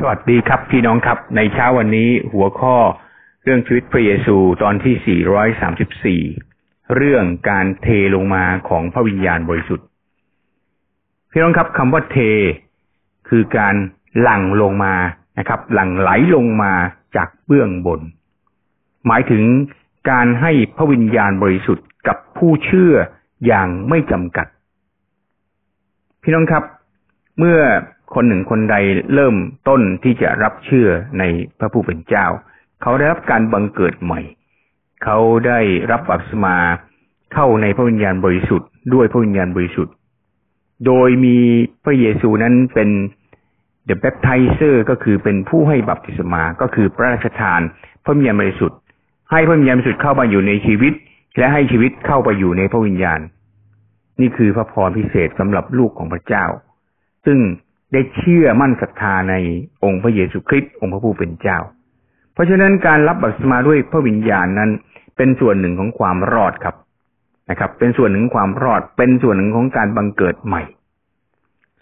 สวัสดีครับพี่น้องครับ ในเช้าวันนี้หัวข้อเรื่องชีวิตพระเยซูตอนที่ 434 เรื่องการเทลงมาของพระวิญญาณบริสุทธิ์ พี่น้องครับคำว่าเท คือการหลั่งลงมานะครับ หลั่งไหลลงมาจากเบื้องบน หมายถึงการให้พระวิญญาณบริสุทธิ์กับผู้เชื่ออย่างไม่จำกัด พี่น้องครับ เมื่อ คนหนึ่งคนใดเริ่มต้นที่จะรับเชื่อในพระผู้เป็นเจ้า เขาได้รับการบังเกิดใหม่ เขาได้รับบัพติมาเข้าในพระวิญญาณบริสุทธิ์ด้วยพระวิญญาณบริสุทธิ์ โดยมีพระเยซูนั้นเป็น the baptizer ก็คือเป็นผู้ให้บัพติศมาก็คือพระราชทาน พระวิญญาณบริสุทธิ์ ให้พระวิญญาณบริสุทธิ์เข้ามาอยู่ในชีวิต และให้ชีวิตเข้าไปอยู่ในพระวิญญาณ นี่คือพระพรพิเศษสำหรับลูกของพระเจ้า ซึ่ง ได้เชื่อมั่นศรัทธาในองค์พระเยซูคริสต์องค์พระผู้เป็นเจ้า เพราะฉะนั้นการรับบัพติศมาด้วยพระวิญญาณนั้น เป็นส่วนหนึ่งของความรอดครับนะครับ เป็นส่วนหนึ่งของความรอด เป็นส่วนหนึ่งของการบังเกิดใหม่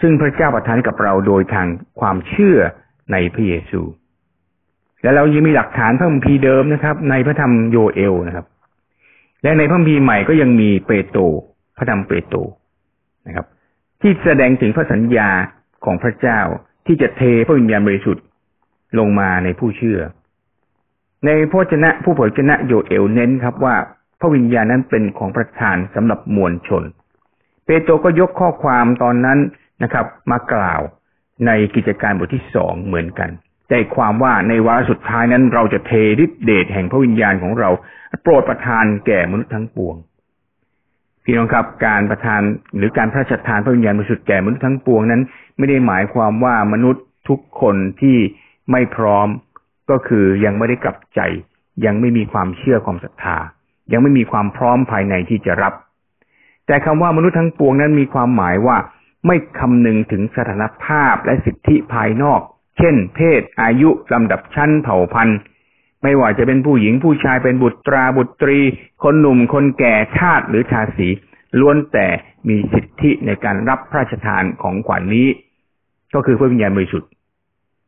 ซึ่งพระเจ้าประทานกับเราโดยทางความเชื่อในพระเยซู และเรายังมีหลักฐานพระคัมภีร์เดิมนะครับ ในพระธรรมโยเอลนะครับ และในพระคัมภีร์ใหม่ก็ยังมีเปโตรพระธรรมเปโตรนะครับ ที่แสดงถึงพระสัญญา ของพระเจ้าที่จะเทพระวิญญาณบริสุทธิ์ลงมาในผู้เชื่อ ในพระชนะผู้เผยชนะโยเอลเน้นครับว่าพระวิญญาณนั้นเป็นของประธานสำหรับมวลชน เปโตรก็ยกข้อความตอนนั้นนะครับ มากล่าวในกิจการบทที่สองเหมือนกันใจความว่าในวาระสุดท้ายนั้นเราจะเทฤทธิเดชแห่งพระวิญญาณของเรา โปรดประทานแก่มนุษย์ทั้งปวง พี่น้องครับการประทานหรือการพระราชทานพระวิญญาณบริสุทธิ์แก่มนุษย์ทั้งปวงนั้น ไม่ได้หมายความว่ามนุษย์ทุกคนที่ไม่พร้อมก็คือยังไม่ได้กลับใจ ยังไม่มีความเชื่อความศรัทธา ยังไม่มีความพร้อมภายในที่จะรับ แต่คำว่ามนุษย์ทั้งปวงนั้นมีความหมายว่าไม่คำนึงถึงสถานภาพและสิทธิภายนอก เช่น เพศ อายุลำดับชั้นเผ่าพันธุ์ ไม่ว่าจะเป็นผู้หญิงผู้ชายเป็นบุตราบุตรี คนหนุ่มคนแก่ชาติหรือชาสีล้วนแต่มีสิทธิในการรับพระราชทานของขวัญนนี้ ก็คือพระวิญญาณบริสุทธิ์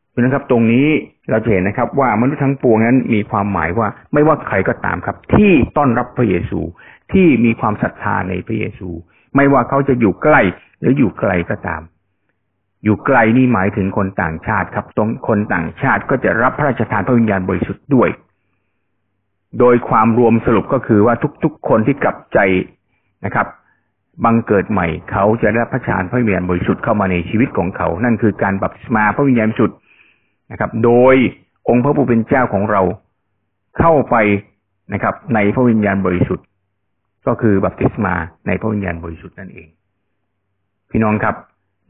เพราะนั้นครับ ตรงนี้เราจะเห็นนะครับ ว่ามนุษย์ทั้งปวงนั้นมีความหมายว่าไม่ว่าใครก็ตามครับ ที่ต้อนรับพระเยซูที่มีความศรัทธาในพระเยซู ไม่ว่าเขาจะอยู่ใกล้หรืออยู่ไกลก็ตาม อยู่ไกลนี่หมายถึงคนต่างชาติครับตรงคนต่างชาติก็จะรับพระราชทานพระวิญญาณบริสุทธิ์ด้วย โดยความรวมสรุปก็คือว่าทุกๆ คนที่กลับใจนะครับบังเกิดใหม่เขาจะได้พระชานพระวิญญาณบริสุทธิ์เข้ามาในชีวิตของเขา นั่นคือการบัพติศมาพระวิญญาณบริสุทธิ์นะครับ โดยองค์พระผู้เป็นเจ้าของเราเข้าไปนะครับ ในพระวิญญาณบริสุทธิ์ ก็คือบัพติศมาในพระวิญญาณบริสุทธิ์นั่นเอง พี่น้องครับ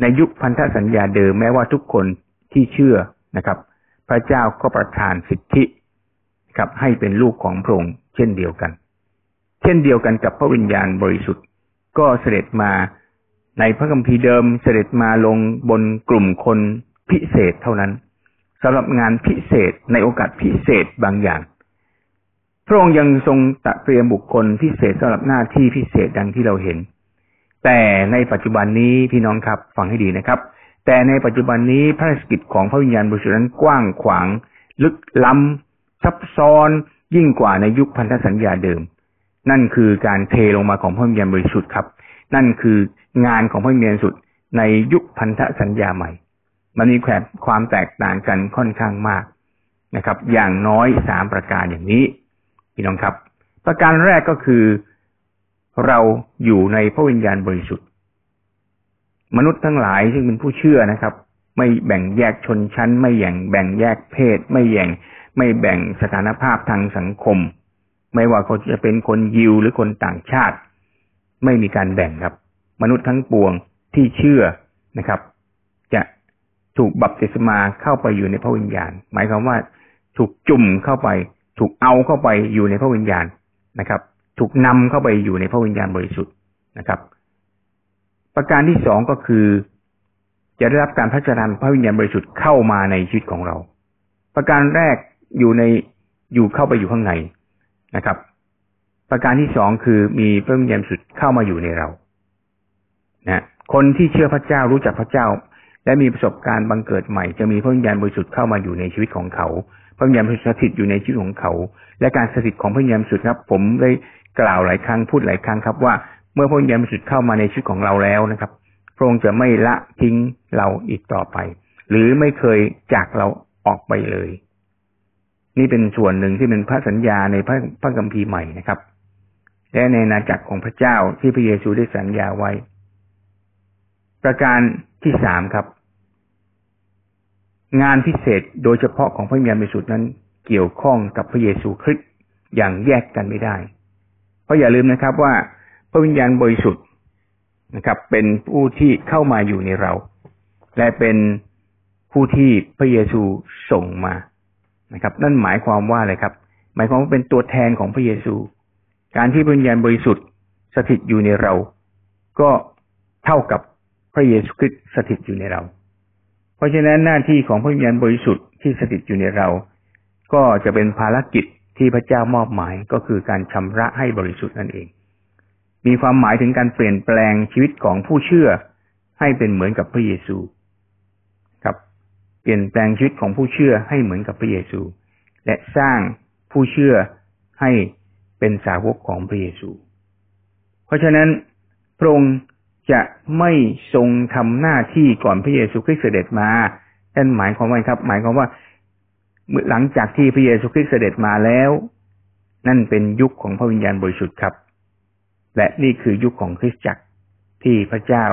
ในยุคพันธสัญญาเดิมแม้ว่าทุกคนที่เชื่อนะครับ พระเจ้าก็ประทานสิทธิครับให้เป็นลูกของพระองค์เช่นเดียวกัน เช่นเดียวกันกับพระวิญญาณบริสุทธิ์ ก็เสด็จมาในพระคัมภีร์เดิมเสด็จมาลงบนกลุ่มคนพิเศษเท่านั้นสำหรับงานพิเศษในโอกาสพิเศษบางอย่าง พระองค์ยังทรงตะเตรียมบุคคลพิเศษสำหรับหน้าที่พิเศษดังที่เราเห็น แต่ในปัจจุบันนี้พี่น้องครับฟังให้ดีนะครับ แต่ในปัจจุบันนี้พระรกิจของพระวิญญาณบริสุทธิ์นั้นกว้างขวาง ลึกล้ำซับซ้อนยิ่งกว่าในยุคพันธสัญญาเดิม นั่นคือการเทลงมาของพระวิญญาณบริสุทธิ์ครับ นั่นคืองานของพระวิญญาณสุดในยุคพันธสัญญาใหม่ มันมีแความแตกต่างกันค่อนข้างมากนะครับ อย่างน้อยสามประการอย่างนี้ พี่น้องครับ ประการแรกก็คือ เราอยู่ในพระวิญญาณบริสุทธิ์ มนุษย์ทั้งหลายซึ่งเป็นผู้เชื่อนะครับ ไม่แบ่งแยกชนชั้น ไม่แบ่งแบ่งแยกเพศ ไม่แบ่งไม่แบ่งสถานภาพทางสังคม ไม่ว่าเขาจะเป็นคนยิวหรือคนต่างชาติ ไม่มีการแบ่งครับ มนุษย์ทั้งปวงที่เชื่อนะครับ จะถูกบัพติศมาเข้าไปอยู่ในพระวิญญาณ หมายความว่าถูกจุ่มเข้าไป ถูกเอาเข้าไปอยู่ในพระวิญญาณนะครับ ถูกนำเข้าไปอยู่ในพระวิญญาณบริสุทธิ์นะครับ ประการที่สองก็คือ จะได้รับการพัฒนาพระวิญญาณบริสุทธิ์เข้ามาในชีวิตของเรา ประการแรกอยู่ในอยู่เข้าไปอยู่ข้างในนะครับ ประการที่สองคือมีพระวิญญาณสุดเข้ามาอยู่ในเรานะคนที่เชื่อพระเจ้ารู้จักพระเจ้า และมีประสบการณ์บังเกิดใหม่ จะมีพระวิญญาณบริสุทธิ์เข้ามาอยู่ในชีวิตของเขาพระวิญญาณบริสุทธิ์สถิตอยู่ในชีวิตของเขา และการสถิตของพระวิญญาณบริสุทธิ์ครับ ผมได้ กล่าวหลายครั้งพูดหลายครั้งครับว่าเมื่อพระวิญญาณบริสุทธิ์เข้ามาในชีวิตของเราแล้วนะครับ พระองค์จะไม่ละทิ้งเราอีกต่อไป หรือไม่เคยจากเราออกไปเลย นี่เป็นส่วนหนึ่งที่เป็นพระสัญญาในพระพระคัมภีร์ใหม่นะครับ และในนาจักรของพระเจ้าที่พระเยซูได้สัญญาไว้ ประการที่สามครับ งานพิเศษโดยเฉพาะของพระวิญญาณบริสุทธิ์นั้น เกี่ยวข้องกับพระเยซูคริสต์อย่างแยกกันไม่ได้ เพราะอย่าลืมนะครับว่าพระวิญญาณบริสุทธิ์นะครับ เป็นผู้ที่เข้ามาอยู่ในเรา และเป็นผู้ที่พระเยซูส่งมานะครับ นั่นหมายความว่าอะไรครับ หมายความว่าเป็นตัวแทนของพระเยซู การที่พระวิญญาณบริสุทธิ์สถิตอยู่ในเรา ก็เท่ากับพระเยซูคริสต์สถิตอยู่ในเรา เพราะฉะนั้นหน้าที่ของพระวิญญาณบริสุทธิ์ที่สถิตอยู่ในเรา ก็จะเป็นภารกิจ ที่พระเจ้ามอบหมายก็คือการชำระให้บริสุทธิ์นั่นเอง มีความหมายถึงการเปลี่ยนแปลงชีวิตของผู้เชื่อให้เป็นเหมือนกับพระเยซูครับ เปลี่ยนแปลงชีวิตของผู้เชื่อให้เหมือนกับพระเยซู และสร้างผู้เชื่อให้เป็นสาวกของพระเยซู เพราะฉะนั้นพระองค์จะไม่ทรงทำหน้าที่ก่อนพระเยซูคริสต์เสด็จมานั่นหมายความว่าครับ หมายความว่า หลังจากที่พระเยซูคริสต์เสด็จมาแล้ว นั่นเป็นยุคของพระวิญญาณบริสุทธิ์ครับ และนี่คือยุคของคริสตจักรที่พระเจ้า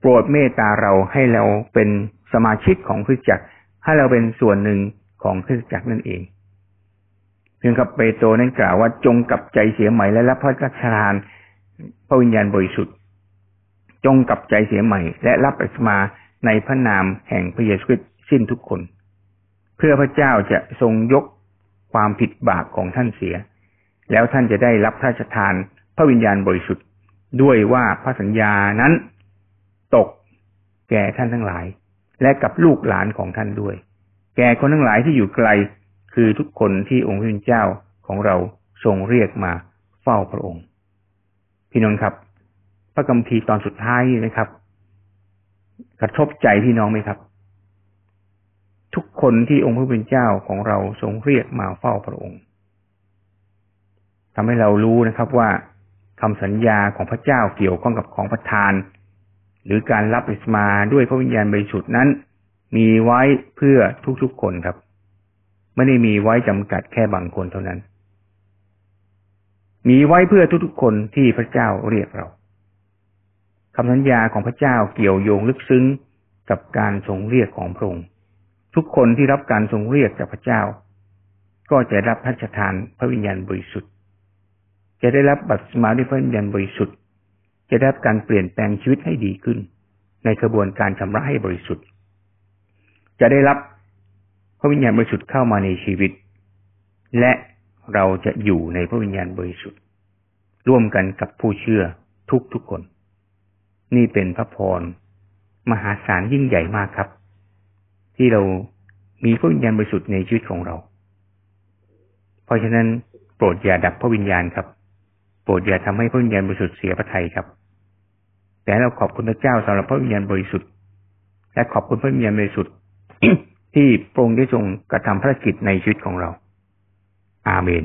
โปรดเมตตาเราให้เราเป็นสมาชิกของคริสตจักร ให้เราเป็นส่วนหนึ่งของคริสตจักรนั่นเองเพียงกับเปโตรนั้นกล่าวว่าจงกลับใจเสียใหม่และรับพระราชทานพระวิญญาณบริสุทธิ์ จงกลับใจเสียใหม่ และรับอัสมาในพระนามแห่งพระเยซูคริสต์สิ้นทุกคน เพื่อพระเจ้าจะทรงยกความผิดบาปของท่านเสีย แล้วท่านจะได้รับพระราชทานพระวิญญาณบริสุทธิ์ด้วยว่าพระสัญญานั้นตกแก่ท่านทั้งหลาย และกับลูกหลานของท่านด้วย แก่คนทั้งหลายที่อยู่ไกล คือทุกคนที่องค์พระเจ้าของเราทรงเรียกมาเฝ้าพระองค์ พี่น้องครับ พระคัมภีร์ตอนสุดท้ายนะครับ กระทบใจพี่น้องไหมครับ คนที่องค์พระผู้เป็นเจ้าของเราทรงเรียกมาเฝ้าพระองค์ทำให้เรารู้นะครับว่าคำสัญญาของพระเจ้าเกี่ยวข้องกับของประทาน หรือการรับอิสมาด้วยพระวิญญาณบริสุทธิ์นั้น มีไว้เพื่อทุกๆคนครับ ไม่ได้มีไว้จำกัดแค่บางคนเท่านั้น มีไว้เพื่อทุกๆคนที่พระเจ้าเรียกเราคำสัญญาของพระเจ้าเกี่ยวโยงลึกซึ้งกับการทรงเรียกของพระองค์ ทุกคนที่รับการทรงเรียกจากพระเจ้า ก็จะรับพระราชทานพระวิญญาณบริสุทธิ์ จะได้รับบัตรสมาด้วยพระวิญญาณบริสุทธิ์ จะได้รับการเปลี่ยนแปลงชีวิตให้ดีขึ้น ในกระบวนการชำระให้บริสุทธิ์ จะได้รับพระวิญญาณบริสุทธิ์เข้ามาในชีวิต และเราจะอยู่ในพระวิญญาณบริสุทธิ์ ร่วมกันกับผู้เชื่อทุกทุกคน นี่เป็นพระพรมหาศาลยิ่งใหญ่มากครับ ที่เรามีพระวิญญาณบริสุทธิ์ในชีวิตของเรา เพราะฉะนั้นโปรดอย่าดับพระวิญญาณครับ โปรดอย่าทำให้พระวิญญาณบริสุทธิ์เสียพระทัยครับ แต่เราขอบคุณพระเจ้าสำหรับพระวิญญาณบริสุทธิ์ และขอบคุณพระวิญญาณบริสุทธิ์ที่โปรงได้ทรงกระทำภารกิจในชีวิตของเรา อาเมน